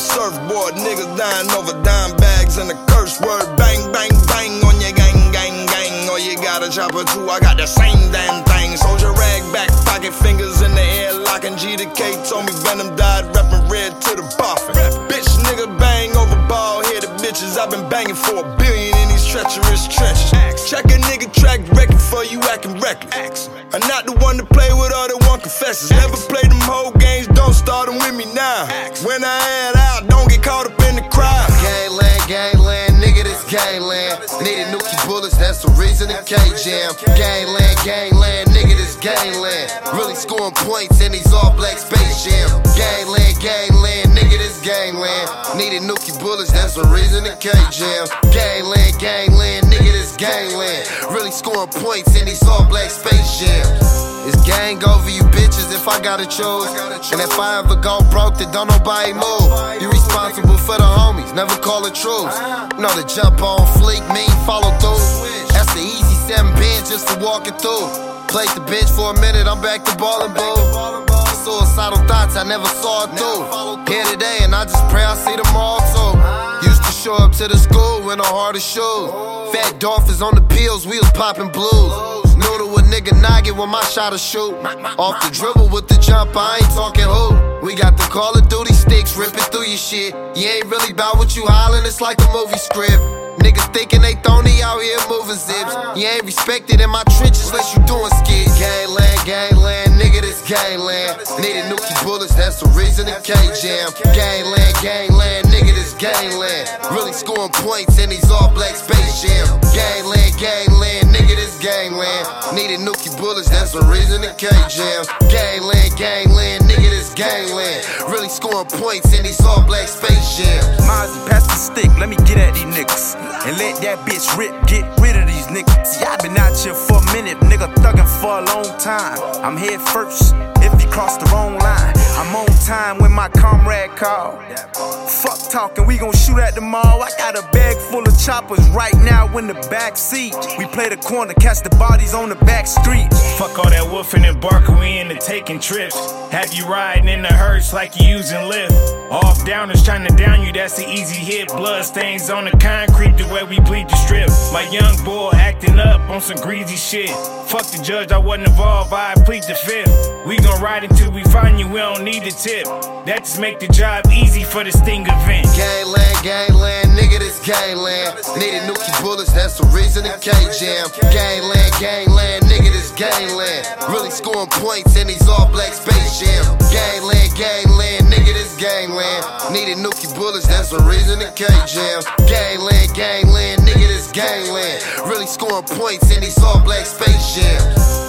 surfboard. Niggas dying over dime bags and a curse word. Bang, bang, bang on your gang, gang, gang. Or you got a chopper too, I got the same damn thing. Soldier rag, back pocket, fingers in the air, locking G to K. Told me Venom died, reppin' red to the boffin. Bitch, nigga, bang over ball headed bitches. I've been banging for a billion in these treacherous trenches. Bullets, that's the reason the K jam. Gangland, gangland, nigga, this gangland. Really scoring points in these all black space jam. Gangland, gangland, nigga, this gangland. Needed Nuki bullets, that's the reason the K jam. Gangland, gangland, nigga, this gangland. Really scoring points in these all black space jams. It's gang over you bitches if I gotta choose. And if I ever go broke, then don't nobody move. You responsible for the homies, never call it truth. Know the jump on fleek, mean follow through. Just to walk it through. Played the bitch for a minute, I'm back to ballin' boo. Suicidal thoughts, I never saw it through. Here today, and I just pray I see them all too. Used to show up to the school in the hardest shoes. Fat dolphins on the pills, we was popping blues. A nigga noggin when my shot a shoot. Off the dribble with the jump, I ain't talking who. We got the Call of Duty sticks ripping through your shit. You ain't really about what you hollering, it's like a movie script. Niggas thinking they thony out here moving zips. You ain't respected in my trenches unless you doing skits. Gangland, gangland, nigga, this gangland. Needed Nuki bullets, that's the reason the K jam. Gangland, gangland, nigga, this gangland. Really scoring points in these all black space jam. Gangland, gangland, nigga, this gangland. Needed Nuki bullets, that's the reason the K jam. Gangland, gangland, nigga, this gangland. Really scoring points in these all black space jams. Mozzy, pass the stick, let me get at these niggas. And let that bitch rip, get rid of niggas. See, I been out here for a minute, nigga thuggin' for a long time. I'm here first, if you cross the wrong line. I'm on time when my call. Fuck talking, we gon' shoot at the mall. I got a bag full of choppers right now in the back seat. We play the corner, catch the bodies on the back street. Fuck all that woofing and barking, we into taking trips. Have you riding in the hearse like you using Lyft. Off downers trying to down you, that's the easy hit. Blood stains on the concrete, the way we bleed the strip. My young boy acting up on some greasy shit. Fuck the judge, I wasn't involved, I plead the fifth. We gon' ride until we find you, we don't need a tip. That just make the job easy for the sting event. Gangland, gangland, nigga, this gangland. Needed Nuki bullets, that's the reason the K jam. Gangland, gangland, nigga, this gangland. Really scoring points in these all black space jam. Gangland, gangland, nigga, this gangland. Needed Nuki bullets, that's the reason the K jam. Gangland, gangland, nigga, this gangland. Really scoring points in these all black space jams.